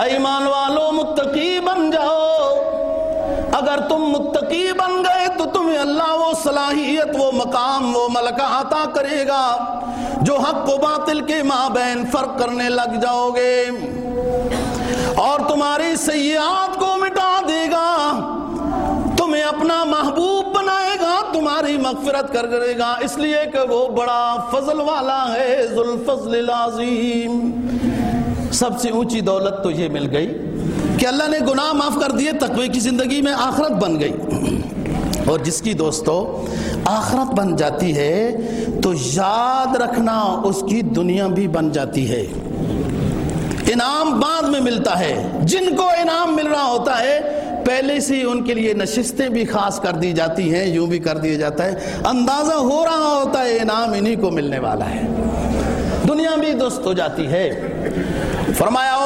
A: ایمان والو، متقی بن جاؤ۔ اگر تم متقی بن گئے تو تمہیں اللہ وہ صلاحیت، وہ مقام، وہ ملکہ دے گا جو حق و باطل کے مابین فرق کرنے لگ جاؤ گے۔ اور تمہاری سیاحت کو مٹا دے گا۔ تمہیں اپنا محبوب بنائے گا، تمہاری مغفرت کر کرے گا۔ اس لیے کہ وہ بڑا فضل والا ہے، ذوالفضل العظیم۔ سب سے اونچی دولت تو یہ مل گئی کہ اللہ نے گناہ معاف کر دیے، تقوی کی زندگی میں آخرت بن گئی۔ اور جس کی دوستو، آخرت بن جاتی ہے تو یاد رکھنا اس کی دنیا بھی بن جاتی ہے۔ انعام بعد میں ملتا ہے۔ جن کو انعام مل رہا ہوتا ہے پہلے سے ان کے لیے نشستیں بھی خاص کر دی جاتی ہیں، یوں بھی کر دیا جاتا ہے۔ اندازہ ہو رہا ہوتا ہے، انعام انہی کو ملنے والا ہے۔ دنیا بھی دوست ہو جاتی ہے۔ فرمایا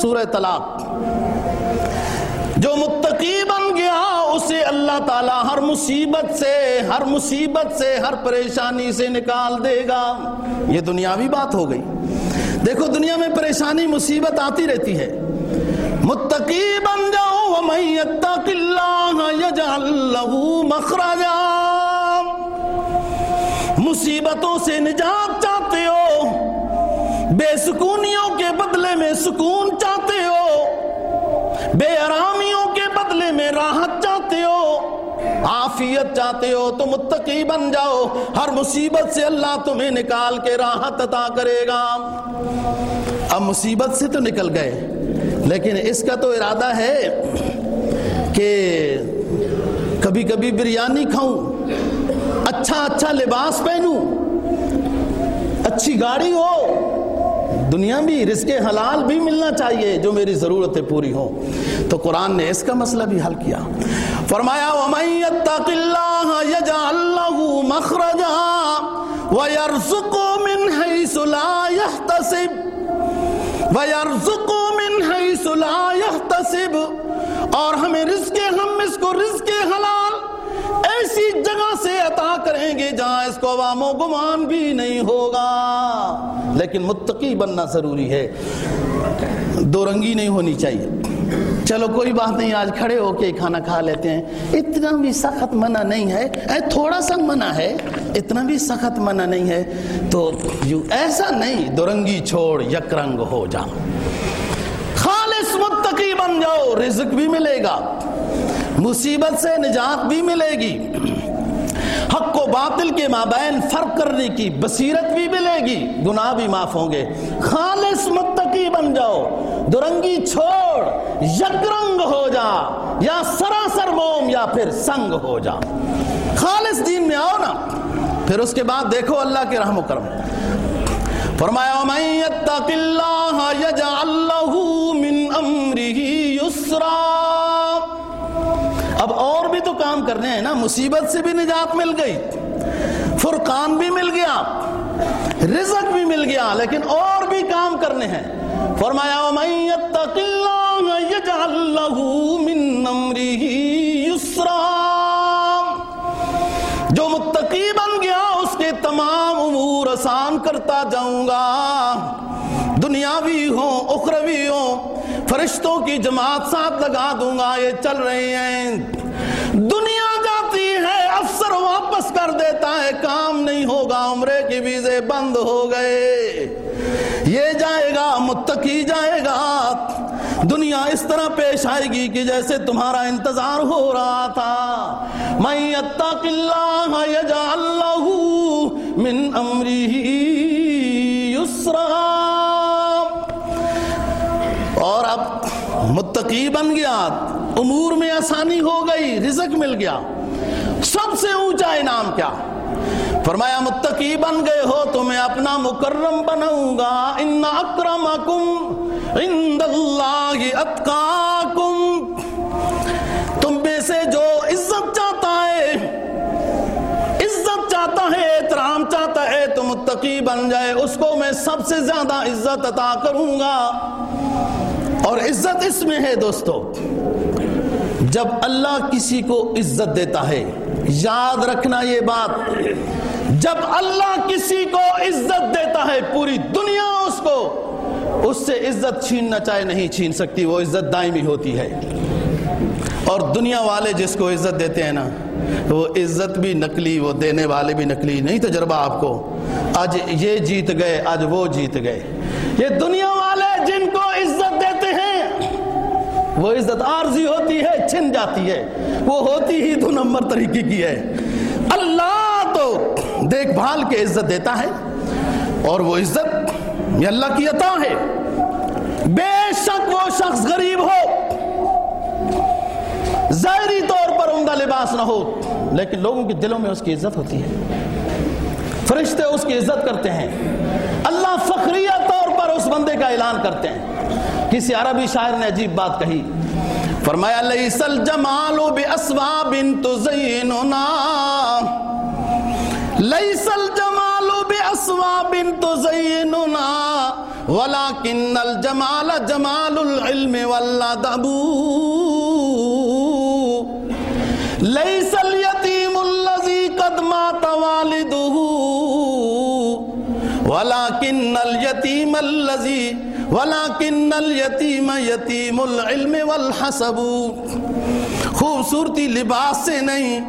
A: سورہ طلاق۔ جو متقی بن گیا، اسے اللہ تعالی ہر مصیبت سے، ہر مصیبت سے، ہر پریشانی سے نکال دے گا۔ یہ دنیاوی بات ہو گئی۔ دیکھو دنیا میں پریشانی مصیبت آتی رہتی ہے۔ متقی بن جاؤ، وَمَن يَتَّقِ اللَّهَ مَخْرَجًا۔ مصیبتوں سے نجات چاہتے ہو، بے سکونیوں کے بدلے میں سکون چاہتے ہو، بے آرامیوں کے بدلے میں راحت عافیت چاہتے ہو تو متقی بن جاؤ۔ ہر مصیبت سے اللہ تمہیں نکال کے راحت عطا کرے گا۔ اب مصیبت سے تو نکل گئے، لیکن اس کا تو ارادہ ہے کہ کبھی کبھی بریانی کھاؤں اچھا اچھا لباس پہنوں، اچھی گاڑی ہو۔ دنیا بھی رزق حلال بھی ملنا چاہیے جو میری ضرورتیں پوری ہو تو قرآن نے اس کا مسئلہ بھی حل کیا۔ فرمایا، وَمَن يَتَّقِ اور ہمیں رزق ہم اس کو رزق حلال ایسی جگہ سے عطا کریں گے جہاں اس کو عوام و گمان بھی نہیں ہوگا۔ لیکن متقی بننا ضروری ہے۔ دو رنگی نہیں ہونی چاہیے۔ چلو کوئی بات نہیں، آج کھڑے ہو کے کھانا کھا لیتے ہیں۔ اتنا بھی سخت منع نہیں ہے۔ اے، تھوڑا سا منع ہے۔ اتنا بھی سخت منع نہیں ہے۔ تو یوں ایسا نہیں دو رنگی چھوڑ یک رنگ ہو جا خالص متقی بن جاؤ، رزق بھی ملے گا۔ مصیبت سے نجات بھی ملے گی۔ حق و باطل کے مابین فرق کرنے کی بصیرت بھی ملے گی۔ گناہ بھی معاف ہوں گے۔ خالص متقی بن جاؤ۔ درنگی چھوڑ، یکرنگ ہو جا، یا سراسر موم، یا پھر سنگ ہو جا۔ خالص دین میں آؤ نا، پھر اس کے بعد دیکھو اللہ کے رحم و کرم۔ فرمایا، وَمَن يَتَّقِ اللَّهَ يَجْعَل لَّهُ اب اور بھی تو کام کرنے ہیں نا، مصیبت سے بھی نجات مل گئی۔ فرقان بھی مل گیا، رزق بھی مل گیا، لیکن اور بھی کام کرنے ہیں۔ فرمایا، وَمَن يَتَّقِ اللَّهَ أَمْرِهِ يُسْرًا. جو متقی بن گیا، اس کے تمام امور آسان کرتا جاؤں گا۔ دنیاوی ہوں، اخروی ہوں، فرشتوں کی جماعت ساتھ لگا دوں گا، یہ چل رہے ہیں۔ دنیا ہے افسر واپس کر دیتا ہے، کام نہیں ہوگا، عمرے کی ویزے بند ہو گئے۔ یہ جائے گا، متقی جائے گا۔ دنیا اس طرح پیش آئے گی کہ جیسے تمہارا انتظار ہو رہا تھا۔ میں اتق اللہ یجعل له من امره یسرا۔ اور اب متقی بن گیا، امور میں آسانی ہو گئی، رزق مل گیا۔ سب سے اونچا انعام کیا؟ فرمایا، متقی بن گئے ہو تو میں اپنا مکرم بناؤں گا۔ ان اکرمکم عند اللہ اتقاکم۔ تم میں سے جو عزت چاہتا ہے، عزت چاہتا ہے، احترام چاہتا ہے، تو متقی بن جائے۔ اس کو میں سب سے زیادہ عزت عطا کروں گا۔ اور عزت اس میں ہے دوستو، جب اللہ کسی کو عزت دیتا ہے یاد رکھنا یہ بات، جب اللہ کسی کو عزت دیتا ہے پوری دنیا اس کو، اس سے عزت چھیننا چاہے نہیں چھین سکتی، وہ عزت دائمی ہوتی ہے۔ اور دنیا والے جس کو عزت دیتے ہیں نا، وہ عزت بھی نقلی، وہ دینے والے بھی نقلی، نہیں تجربہ آپ کو۔ آج یہ جیت گئے، آج وہ جیت گئے۔ یہ دنیا والے جن کو عزت وہ عزت عارضی ہوتی ہے، چھن جاتی ہے۔ وہ ہوتی ہی دو نمبر طریقے کی ہے۔ اللہ تو دیکھ بھال کے عزت دیتا ہے اور وہ عزت یہ اللہ کی عطا ہے۔ بے شک وہ شخص غریب ہو۔ ظاہری طور پر عمدہ لباس نہ ہو، لیکن لوگوں کے دلوں میں اس کی عزت ہوتی ہے۔ فرشتے اس کی عزت کرتے ہیں۔ اللہ فخریہ طور پر اس بندے کا اعلان کرتے ہیں۔ کسی عربی شاعر نے عجیب بات کہی۔ فرمایا، لیس الجمال باسباب تزیننا۔ لیس الجمال باسباب تزیننا۔ ولكن الجمال جمال العلم والادب۔ ليس اليتيم الذي قد مات والده۔ ولكن اليتيم الذي ولكن اليتيم يتيم العلم والحسب۔ خوبصورتی لباس سے نہیں،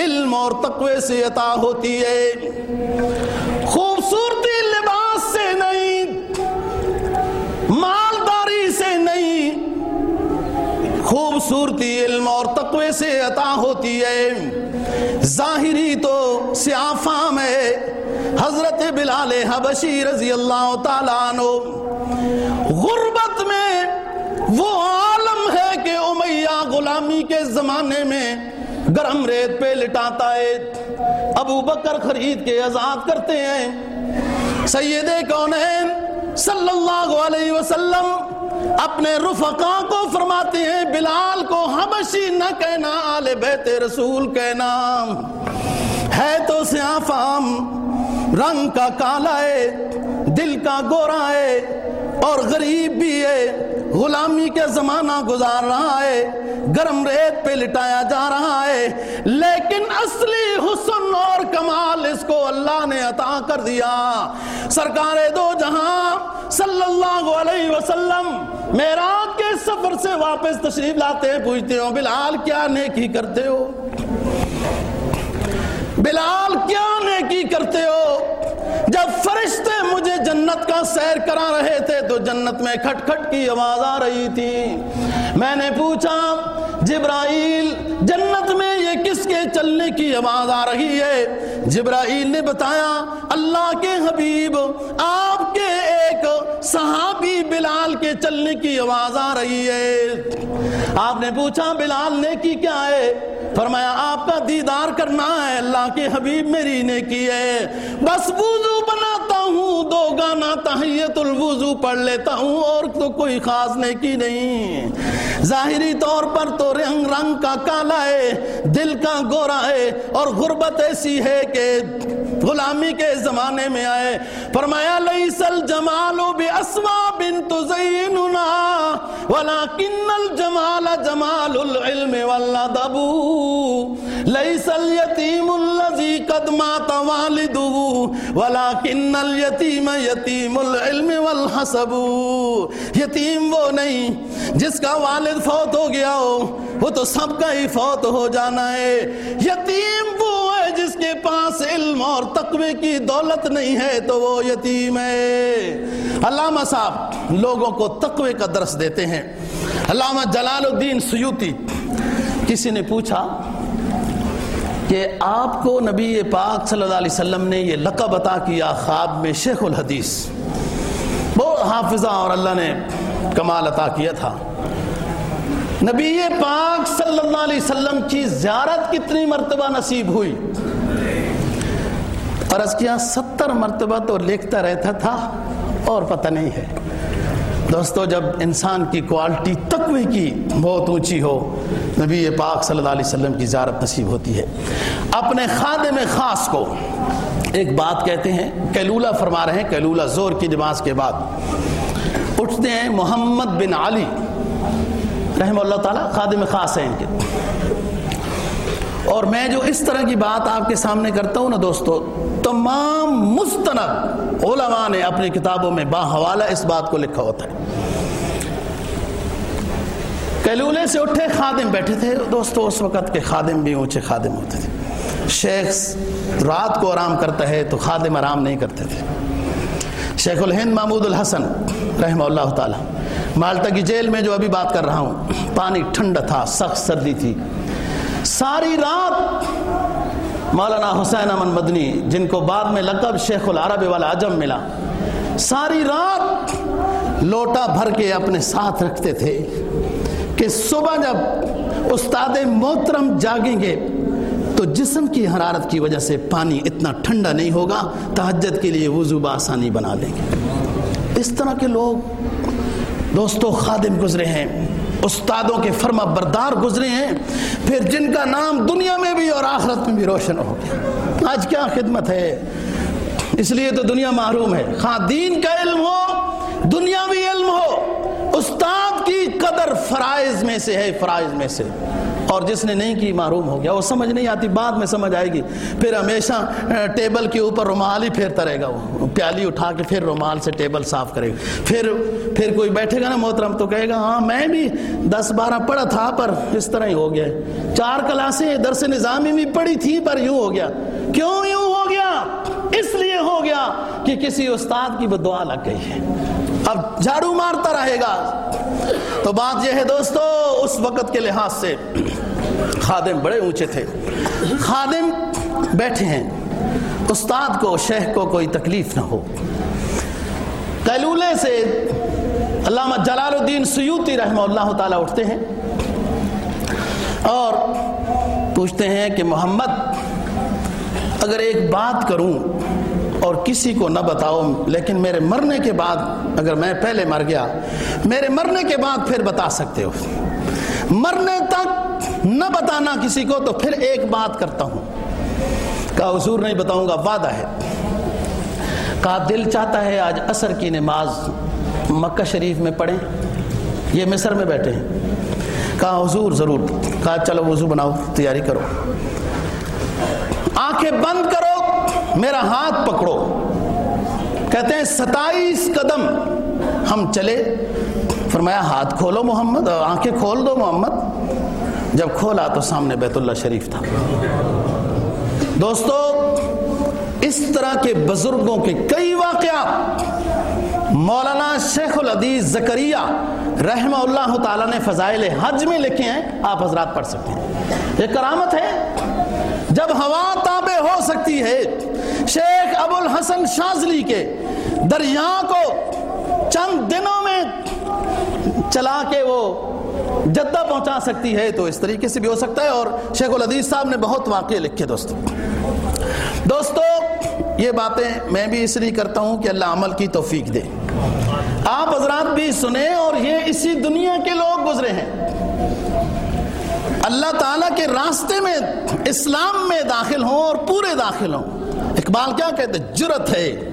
A: علم اور تقوی سے عطا ہوتی ہے۔ خوبصورتی لباس سے نہیں، مالداری سے نہیں، خوبصورتی علم اور تقوی سے عطا ہوتی ہے۔ ظاہری تو سیافہ میں حضرت بلال حبشی رضی اللہ تعالیٰ عنہ، غربت میں وہ عالم ہے کہ امیہ غلامی کے زمانے میں گرم ریت پہ لٹاتا ہے۔ ابو بکر خرید کے آزاد کرتے ہیں۔ سید کونین صلی اللہ علیہ وسلم اپنے رفقا کو فرماتے ہیں، بلال کو حبشی نہ کہنا، آل بیت رسول کہنا۔ ہے تو سیافام رنگ کا کالا ہے، دل کا گورا ہے اور غریب بھی ہے۔ غلامی کے زمانہ گزار رہا ہے، گرم ریت پہ لٹایا جا رہا ہے۔ لیکن اصلی حسن اور کمال اس کو اللہ نے عطا کر دیا۔ سرکار دو جہاں صلی اللہ علیہ وسلم میرات کے سفر سے واپس تشریف لاتے ہیں، پوچھتے ہو بلال، کیا نیکی کرتے ہو؟ بلال کیا نیکی کرتے ہو؟ جب فرشتے مجھے جنت کا سیر کرا رہے تھے تو جنت میں کھٹ کھٹ کی آواز آ رہی تھی۔ میں نے پوچھا، جبرائیل، جنت میں یہ کس کے چلنے کی آواز آ رہی ہے؟ جبرائیل نے بتایا، اللہ کے حبیب، آپ کے ایک صحابی بلال کے چلنے کی آواز آ رہی ہے۔ آپ نے پوچھا، بلال نے کی کیا ہے؟ فرمایا، آپ کا دیدار کرنا ہے، اللہ کے حبیب میری نے کی ہے۔ بس وضو بناتا ہوں، دو گانا تحیت الوضو پڑھ لیتا ہوں، اور تو کوئی خاص نیکی نہیں۔ ظاہری طور پر تو رنگ رنگ کا کالا ہے، دل کا گورا ہے، اور غربت ایسی ہے کہ غلامی کے زمانے میں آئے۔ فرمایا، لیس الجمال باسوا بنت زیننا ولكن الجمال جمال العلم والادب۔ لیس الیتیم الذی قد مات والده ولكن الیتیم یتیم العلم والحسب. یتیم وہ نہیں جس کا والد فوت ہو گیا ہو، وہ تو سب کا ہی فوت ہو جانا ہے۔ یتیم وہ ہے جس کے پاس علم اور تقوی کی دولت نہیں ہے، تو وہ یتیم ہے۔ علامہ صاحب، لوگوں کو تقوی کا درس دیتے ہیں۔ علامہ جلال الدین سیوتی کسی نے پوچھا کہ آپ کو نبی پاک صلی اللہ علیہ وسلم نے یہ لقب عطا کیا خواب میں شیخ الحدیث۔ بہت حافظہ اور اللہ نے کمال عطا کیا تھا۔ نبی پاک صلی اللہ علیہ وسلم کی زیارت کتنی مرتبہ نصیب ہوئی۔ عرض کیا ستر مرتبہ تو لکھتا رہتا تھا اور پتہ نہیں ہے۔ دوستو، جب انسان کی کوالٹی تقوی کی بہت اونچی ہو، نبی پاک صلی اللہ علیہ وسلم کی زیارت نصیب ہوتی ہے۔ اپنے خادم خاص کو ایک بات کہتے ہیں کیلولہ فرما رہے ہیں کیلولہ زور کی نماز کے بعد۔ اٹھتے ہیں محمد بن علی رحم اللہ تعالیٰ، خادم خاص ہیں ان کے۔ اور میں جو اس طرح کی بات آپ کے سامنے کرتا ہوں نا دوستو، تمام مستند علماء نے اپنی کتابوں میں با حوالہ اس بات کو لکھا ہوتا ہے۔ کیلولے سے اٹھے خادم بیٹھے تھے۔ دوستو، اس وقت کے خادم بھی اونچے خادم ہوتے تھے۔ شیخ رات کو آرام کرتا ہے تو خادم آرام نہیں کرتے تھے۔ شیخ الہند محمود الحسن رحمہ اللہ تعالی مالٹا کی جیل میں جو ابھی بات کر رہا ہوں، پانی ٹھنڈا تھا، سخت سردی تھی۔ ساری رات مولانا حسین امن مدنی، جن کو بعد میں لقب شیخ العرب والا عجم ملا۔ ساری رات لوٹا بھر کے اپنے ساتھ رکھتے تھے کہ صبح جب استاد محترم جاگیں گے، تو جسم کی حرارت کی وجہ سے پانی اتنا ٹھنڈا نہیں ہوگا تحجد کے لیے وضو بآسانی بنا لیں گے۔ اس طرح کے لوگ دوستو خادم گزرے ہیں۔ استادوں کے فرما بردار گزرے ہیں، پھر جن کا نام دنیا میں بھی اور آخرت میں بھی روشن ہو گیا۔ آج کیا خدمت ہے؟ اس لیے تو دنیا محروم ہے۔ ہاں دین کا علم ہو دنیاوی علم ہو۔ استاد کی قدر فرائض میں سے ہے، فرائض میں سے۔ اور جس نے نہیں کی معروم ہو گیا، وہ سمجھ نہیں آتی، بعد میں سمجھ آئے گی۔ پھر ہمیشہ ٹیبل کے اوپر رومال ہی پھیرتا رہے گا، وہ پیالی اٹھا کے پھر رومال سے ٹیبل صاف کرے گا۔ پھر پھر کوئی بیٹھے گا نا محترم تو کہے گا ہاں میں بھی دس بارہ پڑھا تھا، پر اس طرح ہی ہو گیا۔ چار کلاسیں درس نظامی بھی پڑھی تھی، پر یوں ہو گیا۔ کیوں یوں ہو گیا؟ اس لیے ہو گیا کہ کسی استاد کی وہ دعا لگ گئی ہے۔ اب جھاڑو مارتا رہے گا۔ تو بات یہ ہے دوستو، اس وقت کے لحاظ سے خادم بڑے اونچے تھے۔ خادم بیٹھے ہیں۔ استاد کو، شیخ کو کوئی تکلیف نہ ہو۔ قیلولے سے علامہ جلال الدین سیوتی رحمہ اللہ تعالیٰ اٹھتے ہیں اور پوچھتے ہیں کہ محمد، اگر ایک بات کروں اور کسی کو نہ بتاؤ لیکن میرے مرنے کے بعد اگر میں پہلے مر گیا، میرے مرنے کے بعد پھر بتا سکتے ہو۔ مرنے تک نہ بتانا کسی کو تو پھر ایک بات کرتا ہوں۔ کہا، حضور نہیں بتاؤں گا، وعدہ ہے۔ کہا، دل چاہتا ہے آج عصر کی نماز مکہ شریف میں پڑھیں، یہ مصر میں بیٹھے ہیں۔ کہا، حضور ضرور۔ کہا، چلو وضو بناؤ، تیاری کرو۔ آنکھیں بند کرو، میرا ہاتھ پکڑو۔ کہتے ہیں، ستائیس قدم ہم چلے۔ فرمایا، ہاتھ کھولو محمد، آنکھیں کھول دو محمد۔ جب کھولا تو سامنے بیت اللہ شریف تھا۔ دوستو، اس طرح کے بزرگوں کے کئی واقعات مولانا شیخ العدیز زکریہ رحمہ اللہ تعالیٰ نے فضائل حج میں لکھے ہیں، آپ حضرات پڑھ سکتے ہیں۔ یہ کرامت ہے۔ جب ہوا تابع ہو سکتی ہے، شیخ ابو الحسن شازلی کے دریا کو چند دنوں میں چلا کے وہ جدہ پہنچا سکتی ہے تو اس طریقے سے بھی ہو سکتا ہے اور شیخ العدیز صاحب نے بہت واقع لکھے دوستو۔ دوستو، یہ باتیں میں بھی اس لیے کرتا ہوں کہ اللہ عمل کی توفیق دے۔ آپ حضرات بھی سنیں اور یہ اسی دنیا کے لوگ گزرے ہیں۔ اللہ تعالیٰ کے راستے میں اسلام میں داخل ہوں اور پورے داخل ہوں۔ اقبال کیا کہتے جرت ہے۔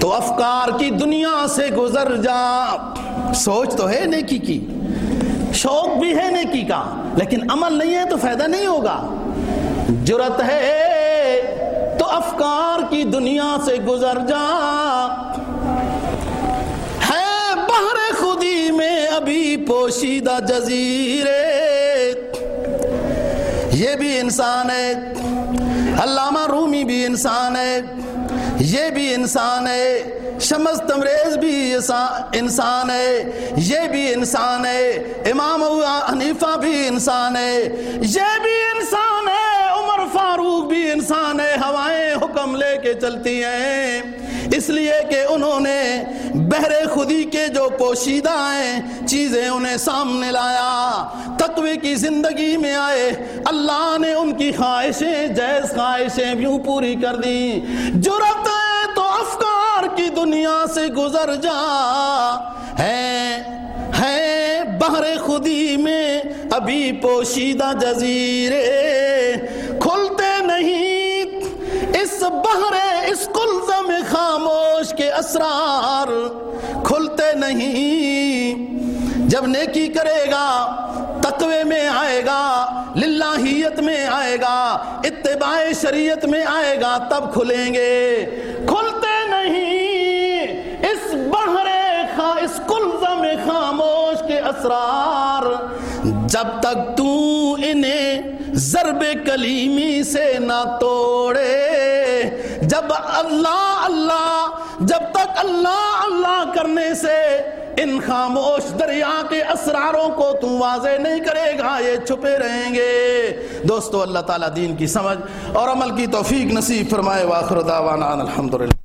A: تو افکار کی دنیا سے گزر جا۔ سوچ تو ہے نیکی کی۔ شوق بھی ہے نیکی کا، لیکن عمل نہیں ہے تو فائدہ نہیں ہوگا۔ جرت ہے تو افکار کی دنیا سے گزر جا۔ ہے بہر خودی میں ابھی پوشیدہ جزیرے۔ یہ بھی انسان ہے، علامہ رومی بھی انسان ہے، یہ بھی انسان ہے، شمس تمریز بھی انسان ہے، یہ بھی انسان ہے، امام حنیفہ بھی انسان ہے، یہ بھی انسان ہے، عمر فاروق بھی انسان ہے، ہوائیں حکم لے کے چلتی ہیں۔ اس لیے کہ انہوں نے بہرے خودی کے جو پوشیدہ ہیں، چیزیں انہیں سامنے لایا۔ تقوی کی زندگی میں آئے۔ اللہ نے ان کی خواہشیں جیز خواہشیں بھی پوری کر دی جرت ہے تو افکار کی دنیا سے گزر جا۔ ہے ہے بہر خودی میں ابھی پوشیدہ جزیرے کھلتے نہیں۔ اس بہر اس کلزم خاموش کے اسرار کھلتے نہیں۔ جب نیکی کرے گا، تقوی میں آئے گا، للہیت میں آئے گا، اتباع شریعت میں آئے گا، تب کھلیں گے۔ کھلتے نہیں۔ اس بہرے اس کلزم خاموش کے اسرار۔ جب تک تو انہیں ضرب کلیمی سے نہ توڑے جب اللہ اللہ جب تک اللہ اللہ کرنے سے ان خاموش دریا کے اسراروں کو تو واضح نہیں کرے گا، یہ چھپے رہیں گے۔ دوستو، اللہ تعالیٰ دین کی سمجھ اور عمل کی توفیق نصیب فرمائے واخر دعوانا الحمدللہ۔